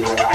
Yeah.